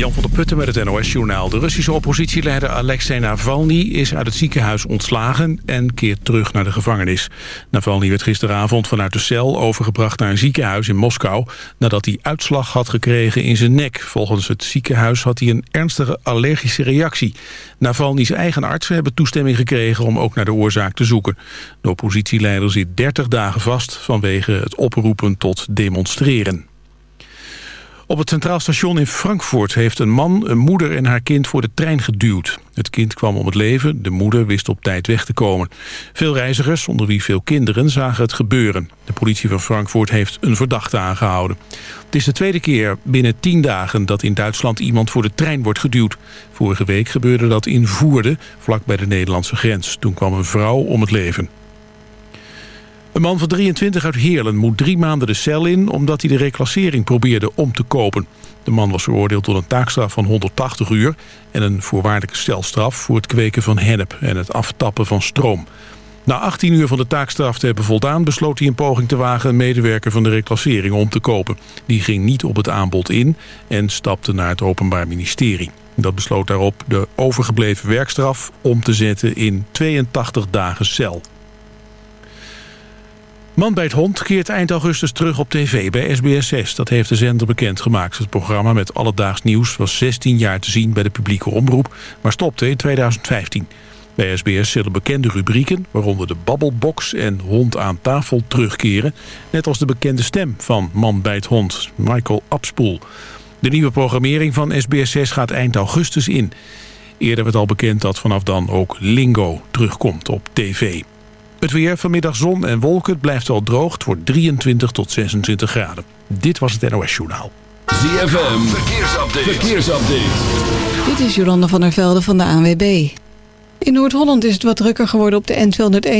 Jan van der Putten met het NOS-journaal. De Russische oppositieleider Alexei Navalny is uit het ziekenhuis ontslagen... en keert terug naar de gevangenis. Navalny werd gisteravond vanuit de cel overgebracht naar een ziekenhuis in Moskou... nadat hij uitslag had gekregen in zijn nek. Volgens het ziekenhuis had hij een ernstige allergische reactie. Navalny's eigen artsen hebben toestemming gekregen om ook naar de oorzaak te zoeken. De oppositieleider zit 30 dagen vast vanwege het oproepen tot demonstreren. Op het Centraal Station in Frankfurt heeft een man een moeder en haar kind voor de trein geduwd. Het kind kwam om het leven, de moeder wist op tijd weg te komen. Veel reizigers, onder wie veel kinderen, zagen het gebeuren. De politie van Frankfurt heeft een verdachte aangehouden. Het is de tweede keer binnen tien dagen dat in Duitsland iemand voor de trein wordt geduwd. Vorige week gebeurde dat in Voerde, vlak bij de Nederlandse grens. Toen kwam een vrouw om het leven. Een man van 23 uit Heerlen moet drie maanden de cel in... omdat hij de reclassering probeerde om te kopen. De man was veroordeeld tot een taakstraf van 180 uur... en een voorwaardelijke celstraf voor het kweken van hennep... en het aftappen van stroom. Na 18 uur van de taakstraf te hebben voldaan... besloot hij een poging te wagen een medewerker van de reclassering om te kopen. Die ging niet op het aanbod in en stapte naar het Openbaar Ministerie. Dat besloot daarop de overgebleven werkstraf om te zetten in 82 dagen cel. Man bij het hond keert eind augustus terug op tv bij SBS6. Dat heeft de zender bekendgemaakt. Het programma met alledaags nieuws was 16 jaar te zien bij de publieke omroep... maar stopte in 2015. Bij SBS zullen bekende rubrieken, waaronder de Babbelbox en Hond aan tafel, terugkeren. Net als de bekende stem van Man bij het hond, Michael Abspoel. De nieuwe programmering van SBS6 gaat eind augustus in. Eerder werd al bekend dat vanaf dan ook Lingo terugkomt op tv. Het weer, vanmiddag zon en wolken, blijft wel droog. Het wordt 23 tot 26 graden. Dit was het NOS Journaal. ZFM, verkeersupdate. verkeersupdate. Dit is Jolanda van der Velde van de ANWB. In Noord-Holland is het wat drukker geworden op de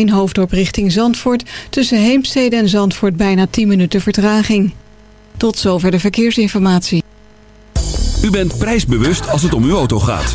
N201 hoofddorp richting Zandvoort. Tussen Heemstede en Zandvoort bijna 10 minuten vertraging. Tot zover de verkeersinformatie. U bent prijsbewust als het om uw auto gaat.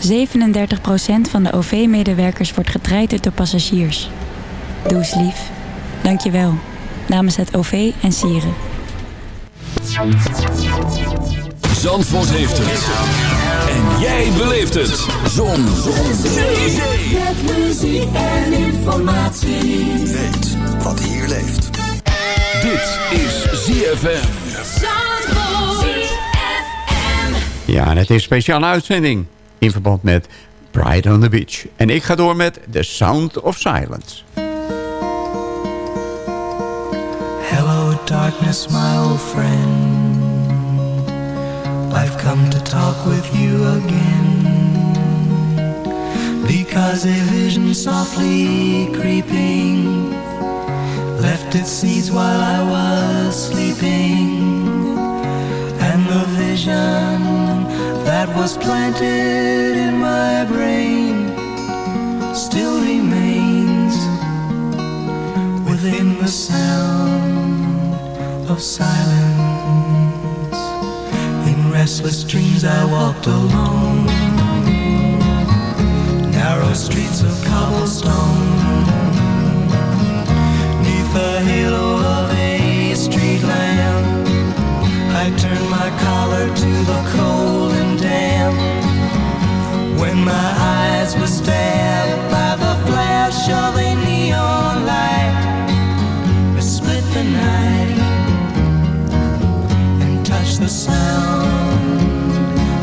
37% van de OV-medewerkers wordt getraind door passagiers. Doe eens lief. Dank je wel. Namens het OV en Sieren. Zandvoort heeft het. En jij beleeft het. Zon. Zon. Zee. Zee. muziek en informatie. Weet wat hier leeft. Dit is ZFM. Ja, en het is een speciale uitzending in verband met Pride on the Beach. En ik ga door met The Sound of Silence. Hello darkness, my old friend. I've come to talk with you again. Because a vision softly creeping left its seeds while I was sleeping. And the vision that was planted in my brain still remains within the sound of silence. In restless dreams, I walked alone, narrow streets of cobblestone, neath the halo of a street lamp. I turned my collar to the cold when my eyes were stabbed by the flash of a neon light It split the night And touched the sound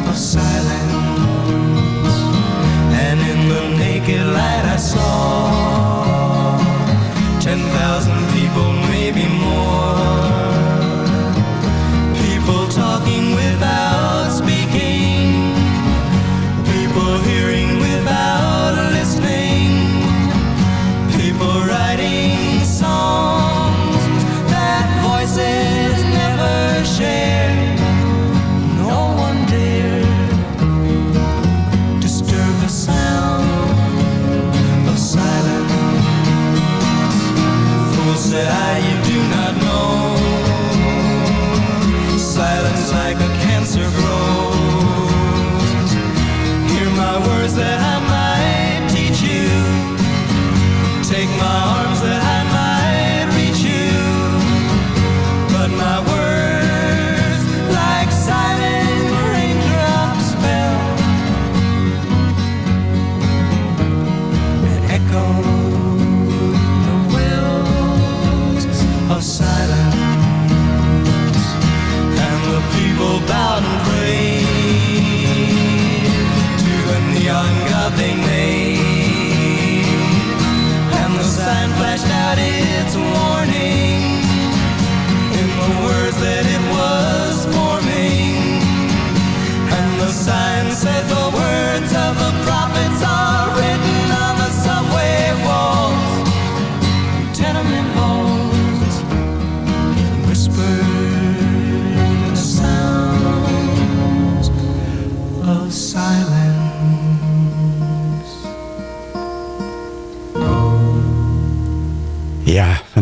of silence. And in the naked light I saw Ten thousand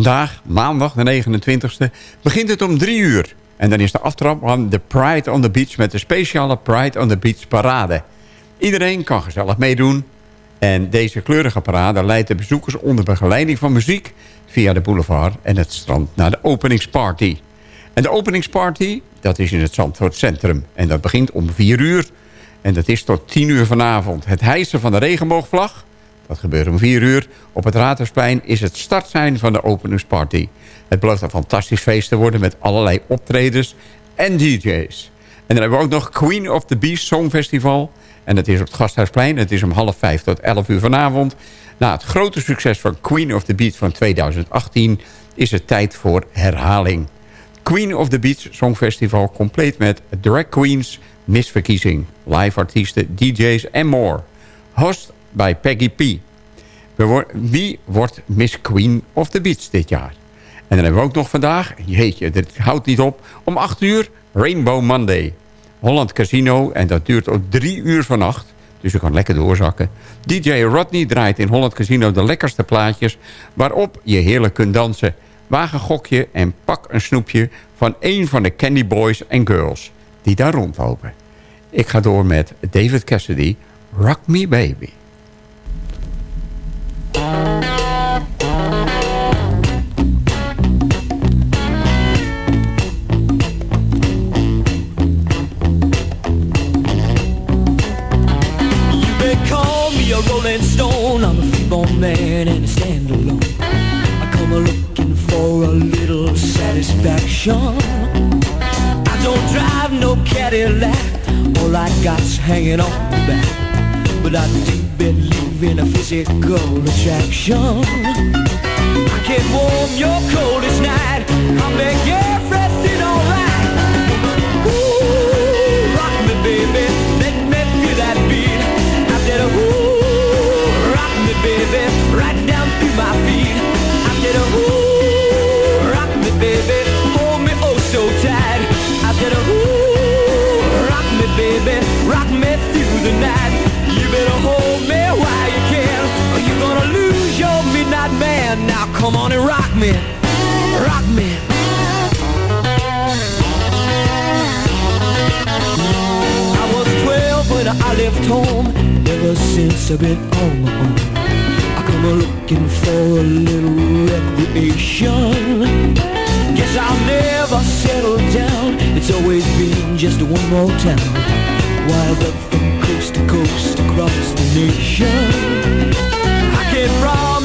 Vandaag, maandag de 29e, begint het om 3 uur. En dan is de aftrap van de Pride on the Beach... met de speciale Pride on the Beach parade. Iedereen kan gezellig meedoen. En deze kleurige parade leidt de bezoekers onder begeleiding van muziek... via de boulevard en het strand naar de openingsparty. En de openingsparty, dat is in het Zandvoort Centrum. En dat begint om 4 uur. En dat is tot 10 uur vanavond. Het hijsen van de regenboogvlag dat gebeurt om 4 uur. Op het Raadhuisplein is het startsein van de openingsparty. Het belooft een fantastisch feest te worden met allerlei optredens en DJ's. En dan hebben we ook nog Queen of the Beast Songfestival. En dat is op het Gasthuisplein. Het is om half vijf tot 11 uur vanavond. Na het grote succes van Queen of the Beach van 2018 is het tijd voor herhaling. Queen of the Beach Songfestival compleet met drag queens, misverkiezing, live artiesten, DJ's en more. Host bij Peggy P. Wie wordt Miss Queen of the Beach dit jaar? En dan hebben we ook nog vandaag, jeetje, dit houdt niet op... om 8 uur Rainbow Monday. Holland Casino, en dat duurt ook 3 uur vannacht. Dus je kan lekker doorzakken. DJ Rodney draait in Holland Casino de lekkerste plaatjes... waarop je heerlijk kunt dansen. Wagen gokje en pak een snoepje van een van de Candy Boys en Girls... die daar rondlopen. Ik ga door met David Cassidy, Rock Me Baby. Hanging on the back. But I do believe in a physical attraction. I can warm your coldest night. I'll make midnight. Now come on and rock me, rock me. I was 12 when I left home. Ever since I've been on my own. I'm looking for a little recreation. Guess I'll never settle down. It's always been just one more town. Wild up from coast to coast across the nation. I can't promise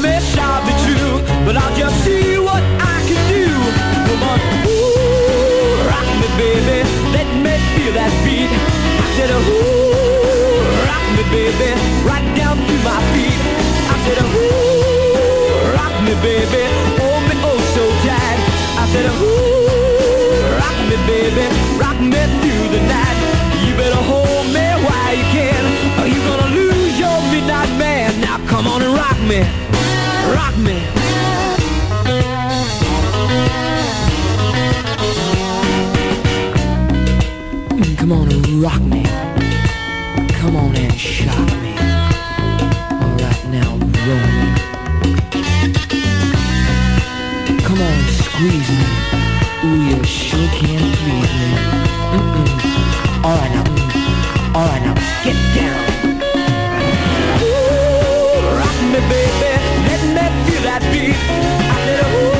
but I'll just see what I can do. Come on, ooh, rock me, baby. Let me feel that beat. I said, ooh, rock me, baby, right down to my feet I said, ooh, rock me, baby, hold me oh so tight. I said, ooh, rock me, baby, rock me through the night. You better hold me while you can, or you gonna lose your midnight man. Now come on and rock me, rock me. Come on and rock me. Come on and shock me. Alright now, roll me. Come on, squeeze me. Ooh, you sure can please me. Mm-mm. Alright now, alright now, get down. Ooh, rock me, baby. Let me feel that beat. I said, ooh.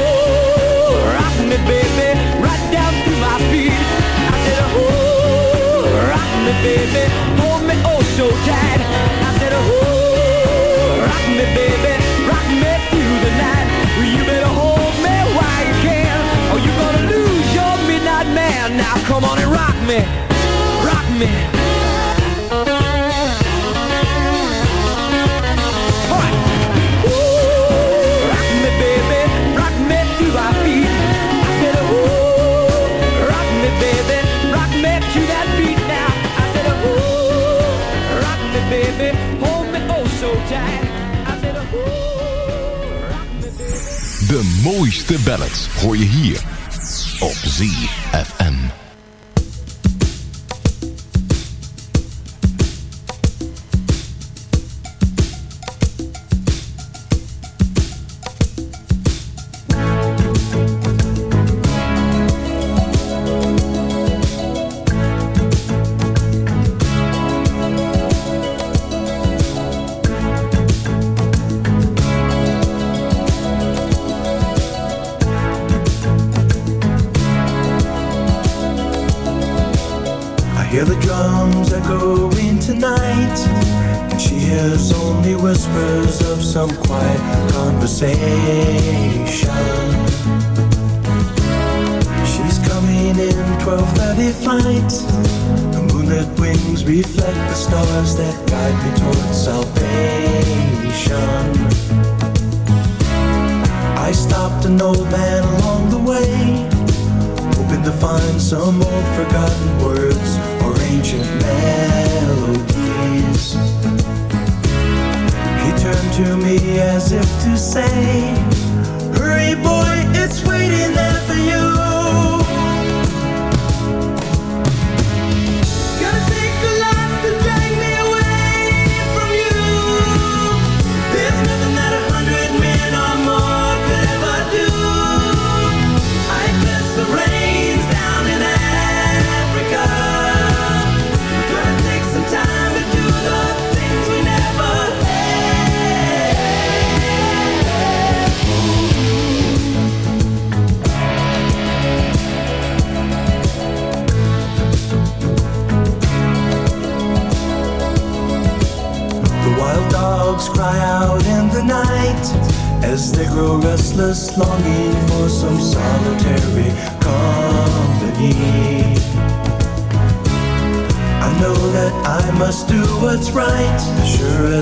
baby, hold me oh so tight. I said, ooh, rock me, baby, rock me through the night. You better hold me while you can, or you're gonna lose your midnight man. Now come on and rock me, rock me. De ballads hoor je hier op ZF.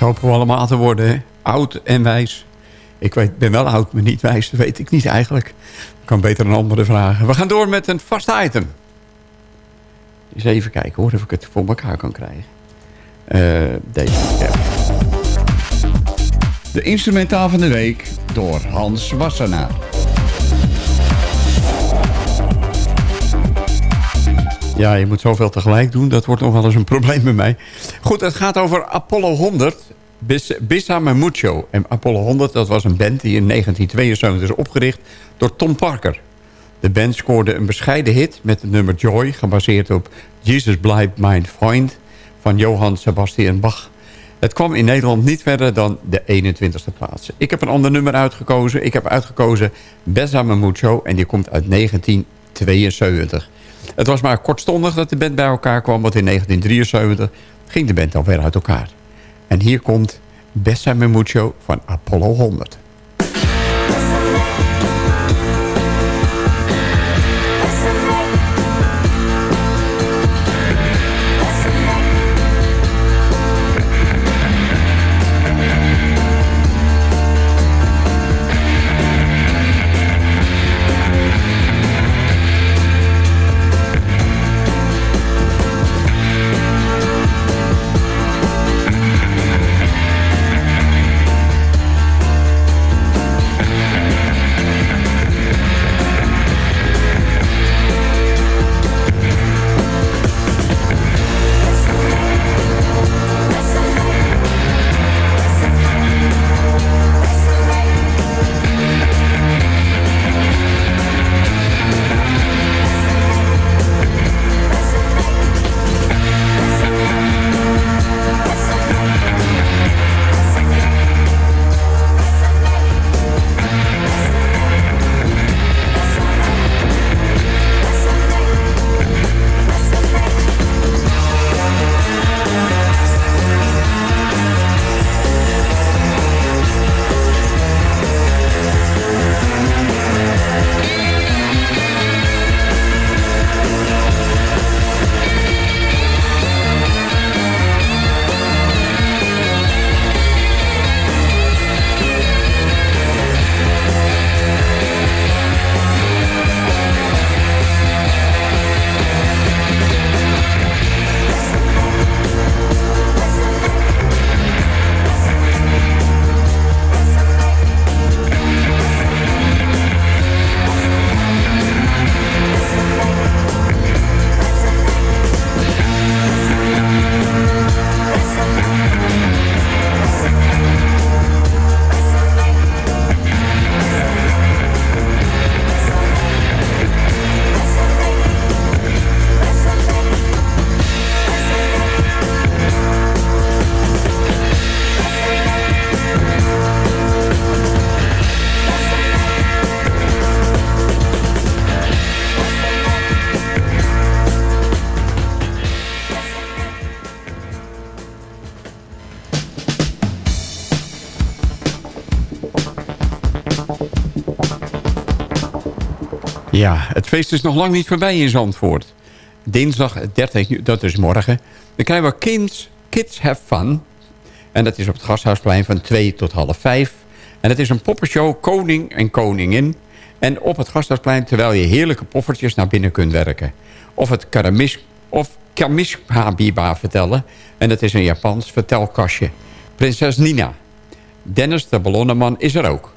hopen we allemaal te worden. Oud en wijs. Ik weet, ben wel oud, maar niet wijs. Dat weet ik niet eigenlijk. Ik kan beter een andere vragen. We gaan door met een vast item. Eens even kijken hoor, of ik het voor elkaar kan krijgen. Uh, deze. Ja. De instrumentaal van de week door Hans Wassenaar. Ja, je moet zoveel tegelijk doen. Dat wordt nog wel eens een probleem bij mij. Goed, het gaat over Apollo 100. Bissa Mucho. En Apollo 100, dat was een band die in 1972 is opgericht door Tom Parker. De band scoorde een bescheiden hit met het nummer Joy... gebaseerd op Jesus Blijf Mind Find van Johann Sebastian Bach. Het kwam in Nederland niet verder dan de 21ste plaats. Ik heb een ander nummer uitgekozen. Ik heb uitgekozen Besame Mucho en die komt uit 1972. Het was maar kortstondig dat de band bij elkaar kwam... want in 1973 ging de band alweer uit elkaar. En hier komt Besame Mucho van Apollo 100. Ja, het feest is nog lang niet voorbij in Zandvoort. Dinsdag 30 dat is morgen. Dan krijgen we Kids, Kids Have Fun. En dat is op het Gasthuisplein van 2 tot half 5. En het is een poppenshow Koning en Koningin. En op het Gasthuisplein terwijl je heerlijke poffertjes naar binnen kunt werken. Of het karamis, of Kamishabiba vertellen. En dat is een Japans vertelkastje. Prinses Nina. Dennis de Ballonnenman is er ook.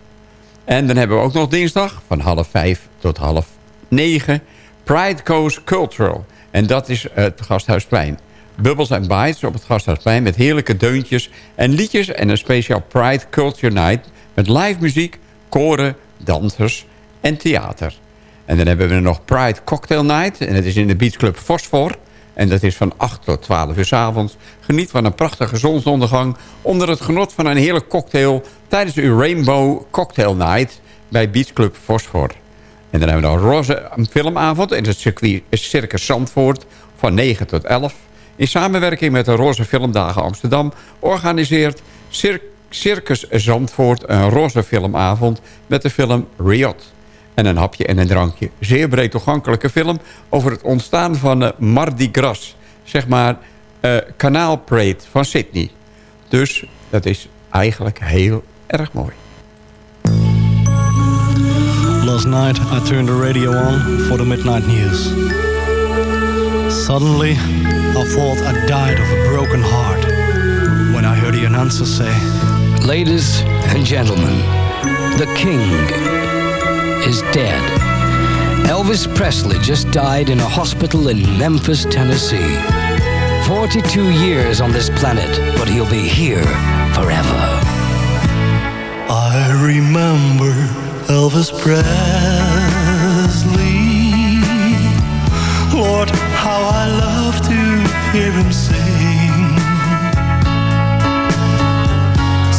En dan hebben we ook nog dinsdag van half vijf tot half negen... Pride Coast Cultural. En dat is het Gasthuisplein. Bubbles en Bites op het Gasthuisplein... met heerlijke deuntjes en liedjes... en een speciaal Pride Culture Night... met live muziek, koren, dansers en theater. En dan hebben we nog Pride Cocktail Night... en dat is in de Beach Club Fosfor... En dat is van 8 tot 12 uur s avonds. Geniet van een prachtige zonsondergang... onder het genot van een heerlijk cocktail... tijdens uw Rainbow Cocktail Night bij Beach Club Fosfor. En dan hebben we een roze filmavond in het circuit Circus Zandvoort... van 9 tot 11. In samenwerking met de Roze Filmdagen Amsterdam... organiseert Circus Zandvoort een roze filmavond... met de film Riot en een hapje en een drankje. Zeer breed toegankelijke film over het ontstaan van uh, Mardi Gras. Zeg maar uh, van Sydney. Dus dat is eigenlijk heel erg mooi. Last night I turned the radio on for the midnight news. Suddenly I thought I died of a broken heart when I heard the announcer say... Ladies and gentlemen, the king is dead. Elvis Presley just died in a hospital in Memphis, Tennessee. 42 years on this planet, but he'll be here forever remember Elvis Presley. Lord, how I love to hear him sing.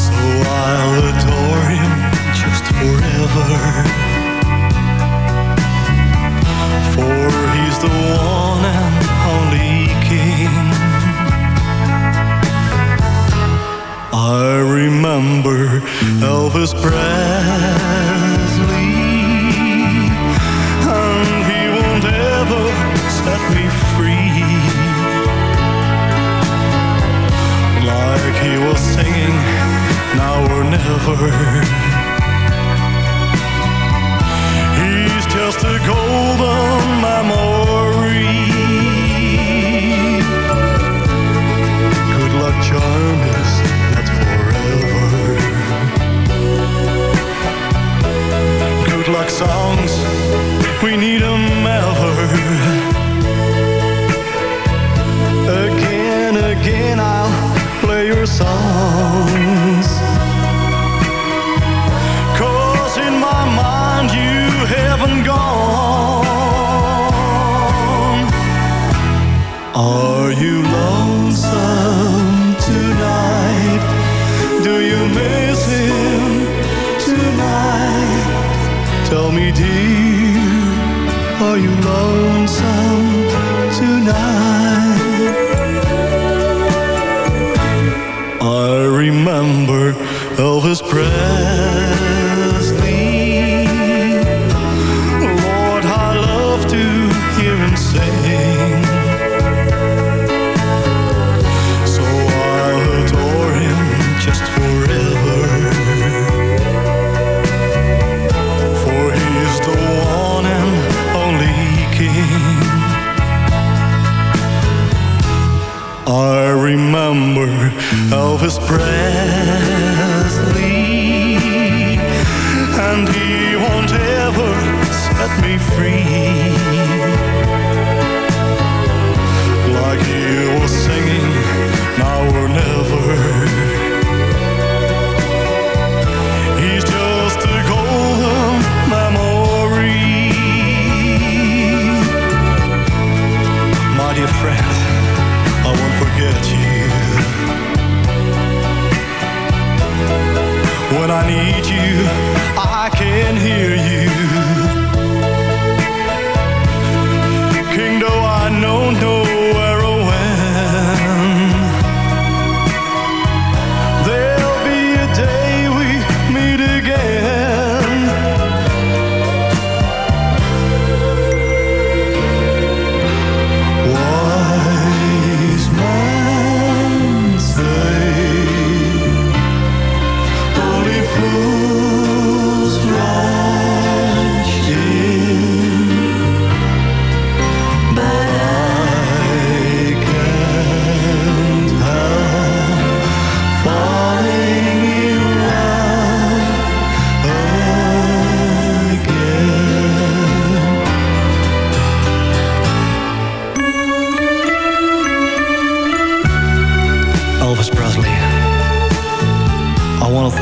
So I'll adore him just forever. For he's the one I remember Elvis Presley, and he won't ever set me free. Like he was singing, now or never. He's just a golden memory. Good luck charm songs, we need 'em ever. Again, again, I'll play your songs. Cause in my mind you haven't gone. Are you lonesome tonight? Do you miss Tell me, dear, are you lonesome tonight? I remember Elvis Presley. number of his breath. I can hear you.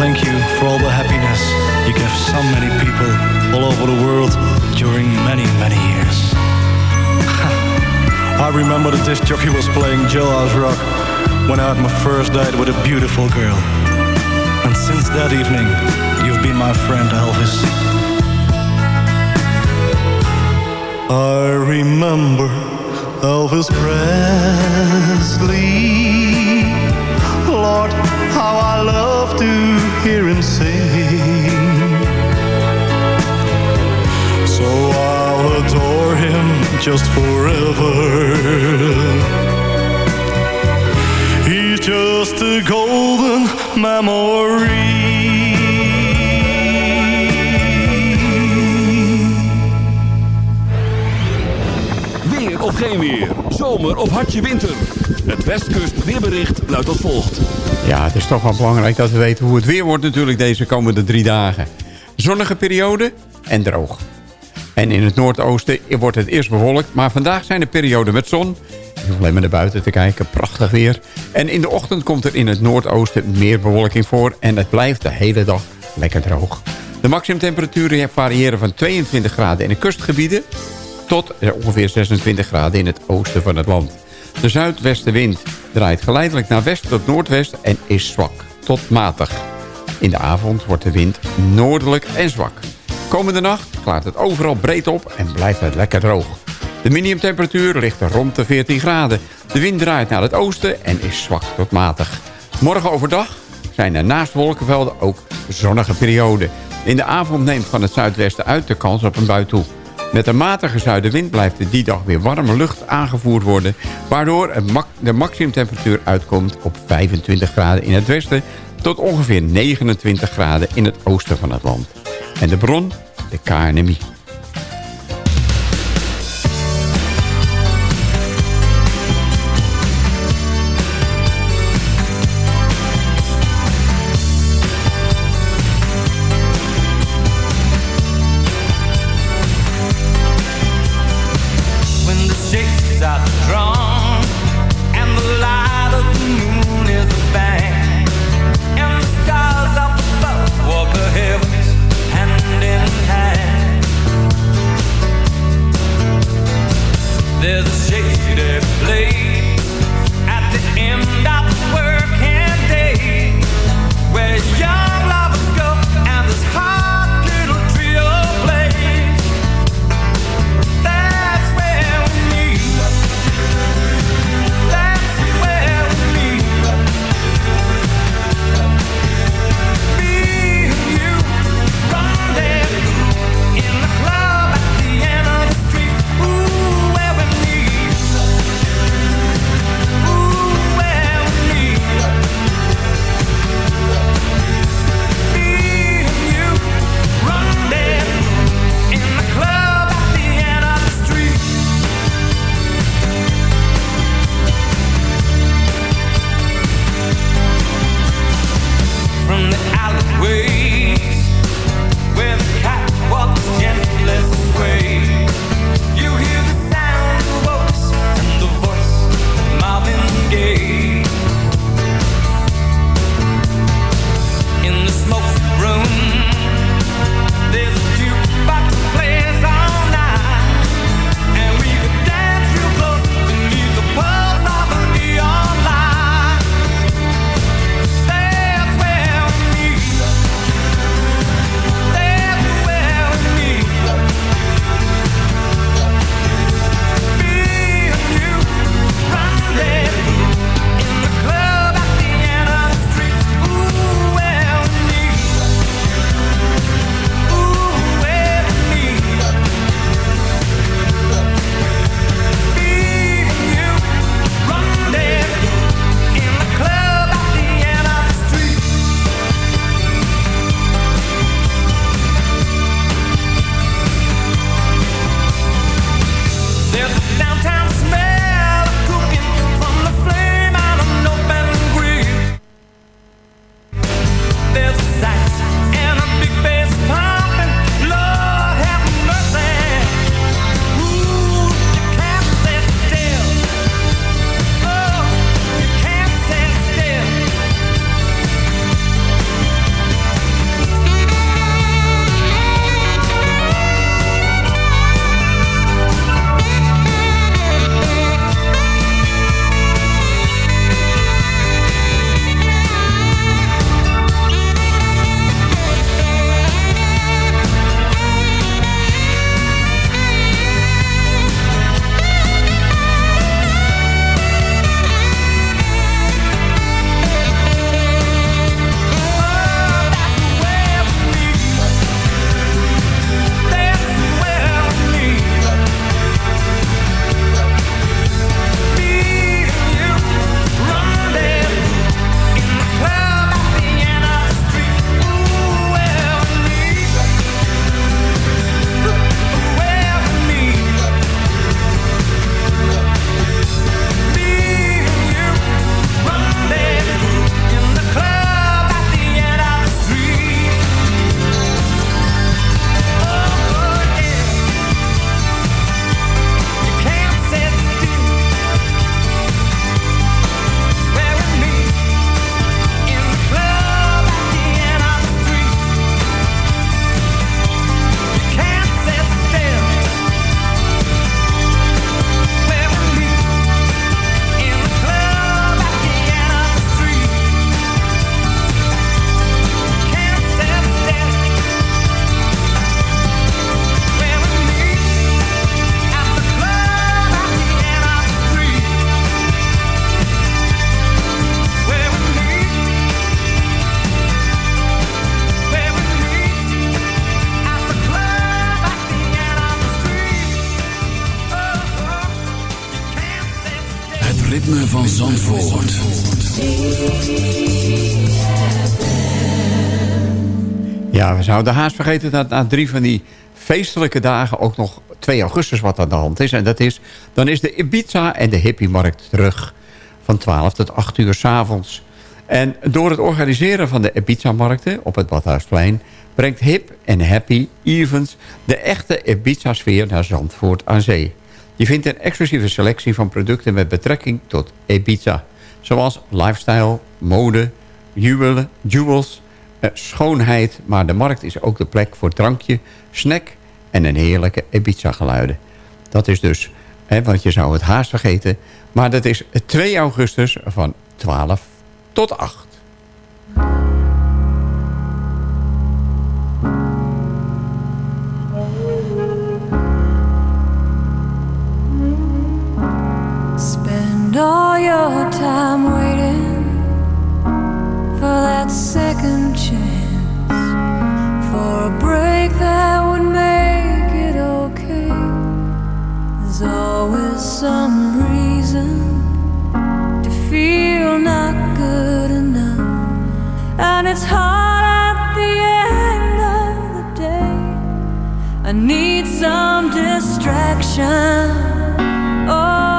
Thank you for all the happiness you gave so many people all over the world during many, many years. I remember the disc jockey was playing Jailhouse Rock when I had my first date with a beautiful girl. And since that evening, you've been my friend, Elvis. I remember Elvis Presley. Lord, how I love to hear him sing. So I'll adore him just forever. He's just a golden memory. Weer of geen weer. Zomer of hartje winter. Het Westkust weerbericht luidt als volgt. Ja, het is toch wel belangrijk dat we weten hoe het weer wordt natuurlijk deze komende drie dagen. Zonnige periode en droog. En in het noordoosten wordt het eerst bewolkt, maar vandaag zijn er perioden met zon. Je hoeft alleen maar naar buiten te kijken, prachtig weer. En in de ochtend komt er in het noordoosten meer bewolking voor en het blijft de hele dag lekker droog. De maximumtemperaturen variëren van 22 graden in de kustgebieden tot ongeveer 26 graden in het oosten van het land. De zuidwestenwind draait geleidelijk naar west tot noordwest en is zwak tot matig. In de avond wordt de wind noordelijk en zwak. Komende nacht klaart het overal breed op en blijft het lekker droog. De minimumtemperatuur ligt rond de 14 graden. De wind draait naar het oosten en is zwak tot matig. Morgen overdag zijn er naast wolkenvelden ook zonnige perioden. In de avond neemt van het zuidwesten uit de kans op een bui toe. Met een matige zuidenwind blijft er die dag weer warme lucht aangevoerd worden... waardoor de maximumtemperatuur uitkomt op 25 graden in het westen... tot ongeveer 29 graden in het oosten van het land. En de bron, de KNMI. We zouden haast vergeten dat na drie van die feestelijke dagen... ook nog 2 augustus wat aan de hand is. En dat is, dan is de Ibiza en de Hippie-markt terug. Van 12 tot 8 uur s avonds. En door het organiseren van de Ibiza-markten op het Badhuisplein... brengt Hip en Happy Events de echte Ibiza-sfeer naar Zandvoort aan zee. Je vindt een exclusieve selectie van producten met betrekking tot Ibiza. Zoals lifestyle, mode, juwelen, jewels, schoonheid. Maar de markt is ook de plek voor drankje, snack en een heerlijke Ibiza-geluiden. Dat is dus, hè, want je zou het haast vergeten... maar dat is 2 augustus van 12 tot 8. Spend your time waiting for that second chance, for a break that would make it okay. There's always some reason to feel not good enough, and it's hard at the end of the day. I need some distraction. Oh,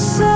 your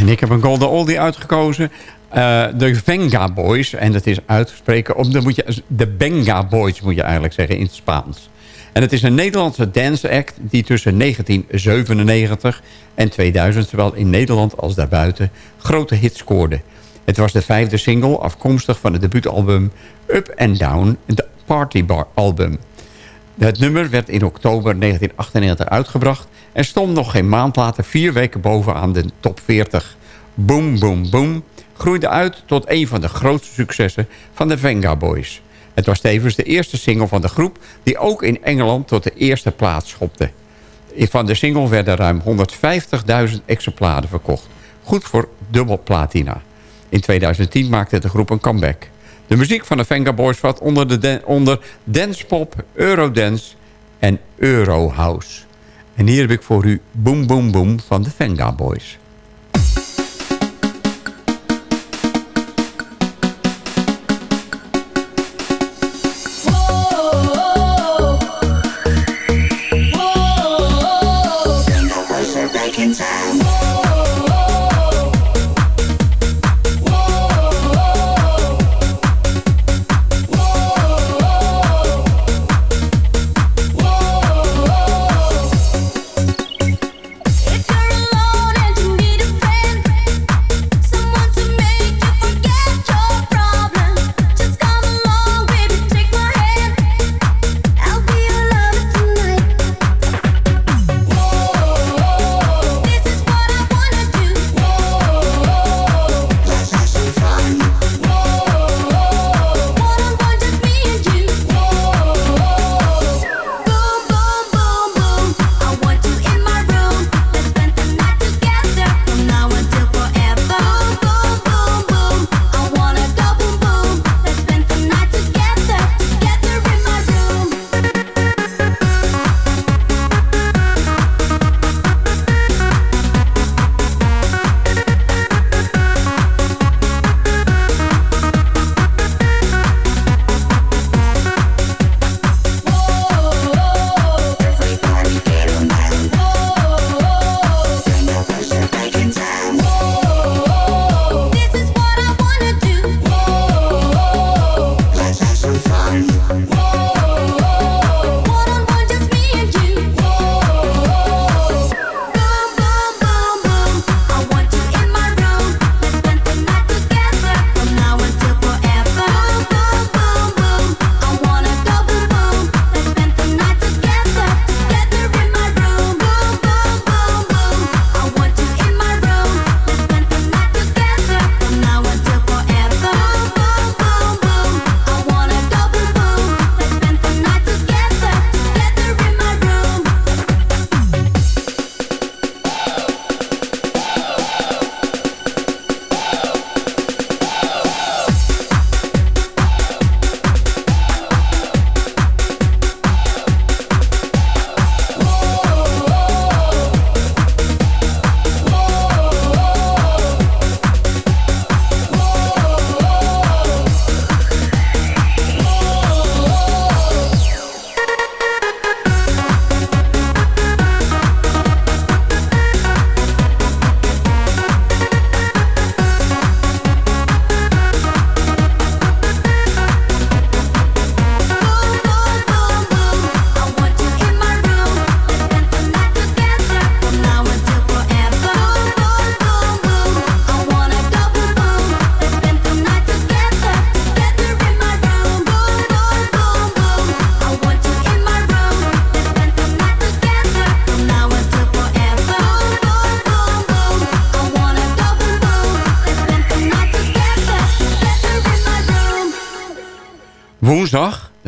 en ik heb een Golden Oldie uitgekozen. Eh, de Venga Boys. En dat is uitgesproken op de, moet je, de Benga Boys, moet je eigenlijk zeggen, in het Spaans. En het is een Nederlandse dance act die tussen 1997 en 2000... zowel in Nederland als daarbuiten grote hits scoorde. Het was de vijfde single afkomstig van het debuutalbum Up and Down, de Party Bar album. Het nummer werd in oktober 1998 uitgebracht... en stond nog geen maand later vier weken bovenaan de top 40. Boom, boom, boom groeide uit tot een van de grootste successen van de Venga Boys. Het was tevens de eerste single van de groep... die ook in Engeland tot de eerste plaats schopte. Van de single werden ruim 150.000 exemplaren verkocht. Goed voor dubbel platina. In 2010 maakte de groep een comeback. De muziek van de Venga Boys valt onder, de dan- onder dancepop, eurodance en eurohouse. En hier heb ik voor u Boom Boom Boom van de Venga Boys.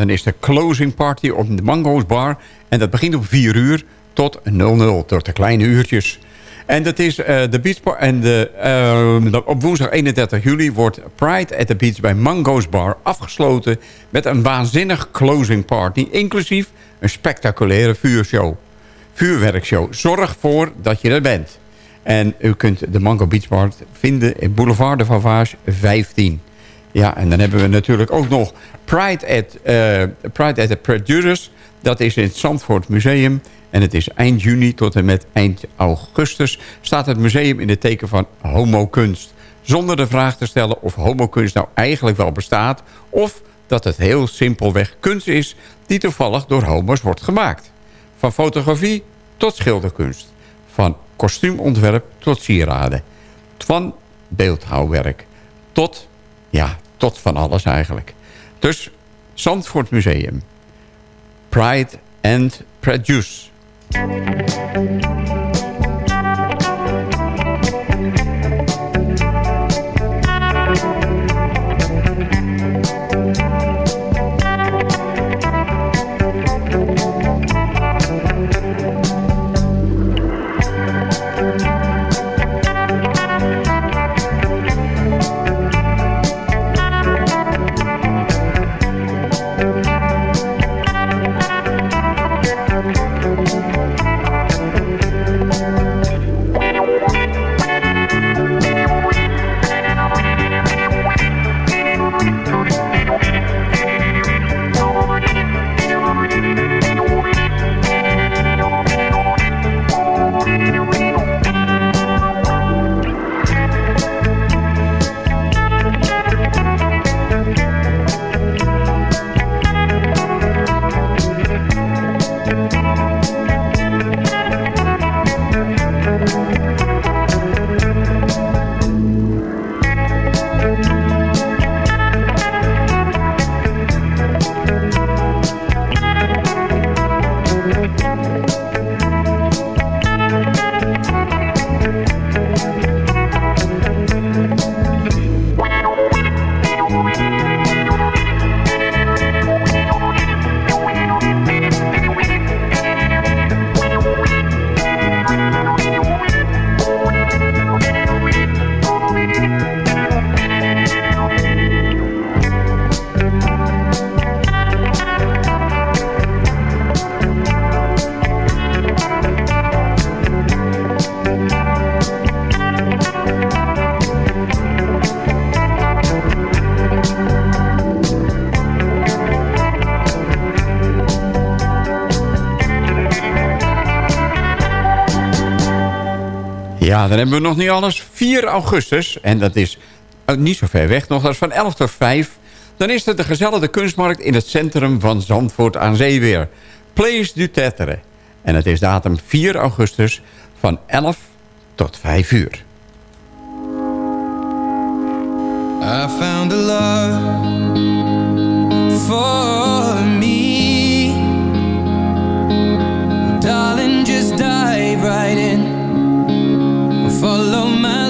Dan is de closing party op de Mango's Bar. En dat begint om 4 uur tot 00, tot de kleine uurtjes. En dat is eh, de Beach. En de, eh, op woensdag 31 juli wordt Pride at the Beach bij Mango's Bar afgesloten... met een waanzinnig closing party, inclusief een spectaculaire vuurshow. Vuurwerkshow. Zorg ervoor dat je er bent. En u kunt de Mango Beach Bar vinden in Boulevard de Vauvage 15. Ja, en dan hebben we natuurlijk ook nog Pride at, eh, Pride at the Producers. Dat is in het Zandvoort Museum. En het is eind juni tot en met eind augustus... staat het museum in het teken van homokunst. Zonder de vraag te stellen of homokunst nou eigenlijk wel bestaat... of dat het heel simpelweg kunst is die toevallig door homo's wordt gemaakt. Van fotografie tot schilderkunst. Van kostuumontwerp tot sieraden. Van beeldhouwwerk tot, ja, tot van alles eigenlijk. Dus Zandvoort Museum. Pride and Prejudice. Dan hebben we nog niet alles. 4 augustus, en dat is uh, niet zo ver weg nog, dat van 11 tot 5. Dan is het de gezellige kunstmarkt in het centrum van Zandvoort aan Zee weer. Place du Tetre. En het is datum 4 augustus van 11 tot 5 uur. I found a love for me. Darling, just dive right in. Follow my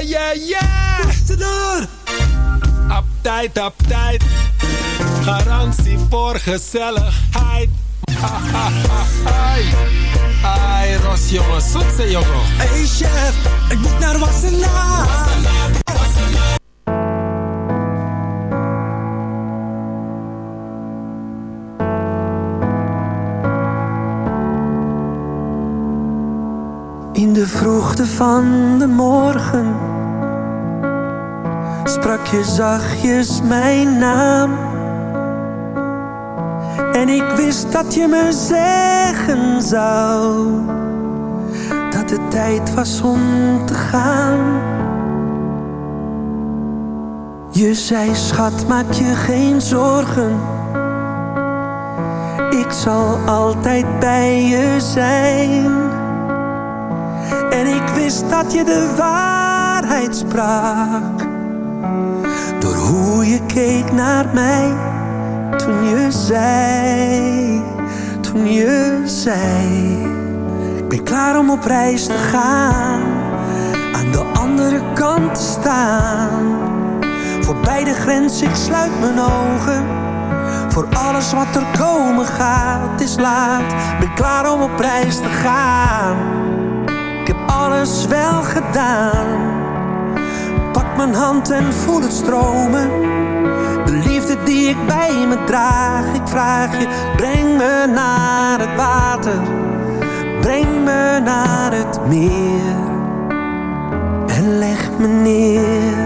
yeah, yeah, yeah. Toetsenor. Op tijd, op tijd. Garantie voor gezelligheid. Ha, ha, hai. Ai, Ros, jongen, zoetse jongen. Hey chef, ik moet naar Wassenaar. Wassenaar. De vroegte van de morgen sprak je zachtjes mijn naam. En ik wist dat je me zeggen zou dat het tijd was om te gaan. Je zei, schat, maak je geen zorgen. Ik zal altijd bij je zijn. En ik wist dat je de waarheid sprak. Door hoe je keek naar mij. Toen je zei, toen je zei. Ik ben klaar om op reis te gaan. Aan de andere kant te staan. Voorbij de grens, ik sluit mijn ogen. Voor alles wat er komen gaat, is laat. Ben klaar om op reis te gaan. Alles wel gedaan. Pak mijn hand en voel het stromen. De liefde die ik bij me draag. Ik vraag je, breng me naar het water. Breng me naar het meer. En leg me neer.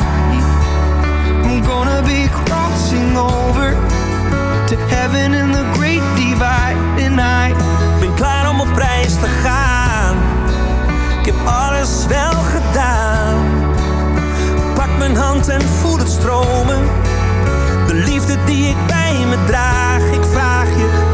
Be crossing over to heaven in the great divide tonight. Ben klaar om op reis te gaan. Ik heb alles wel gedaan. Pak mijn hand en voel het stromen. De liefde die ik bij me draag. Ik vraag je,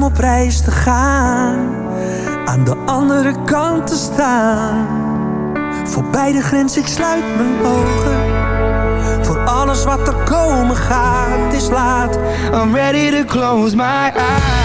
om op reis te gaan, aan de andere kant te staan. Voorbij de grens, ik sluit mijn ogen. Voor alles wat er komen gaat, het is laat. I'm ready to close my eyes.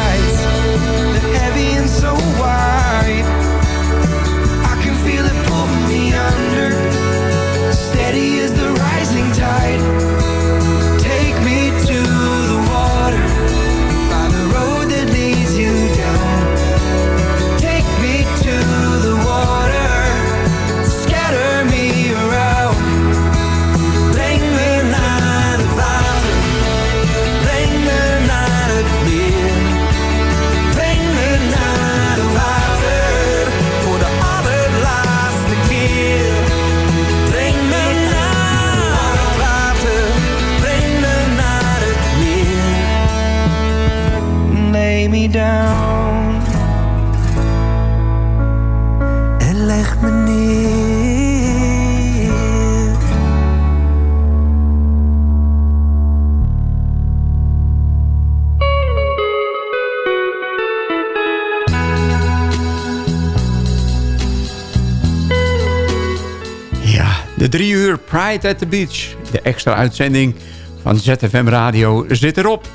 Pride at the Beach. De extra uitzending van ZFM Radio zit erop.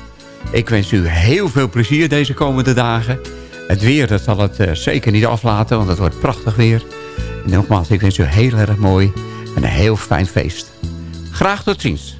Ik wens u heel veel plezier deze komende dagen. Het weer dat zal het eh, zeker niet aflaten, want het wordt prachtig weer. En nogmaals, ik wens u heel erg mooi en een heel fijn feest. Graag tot ziens.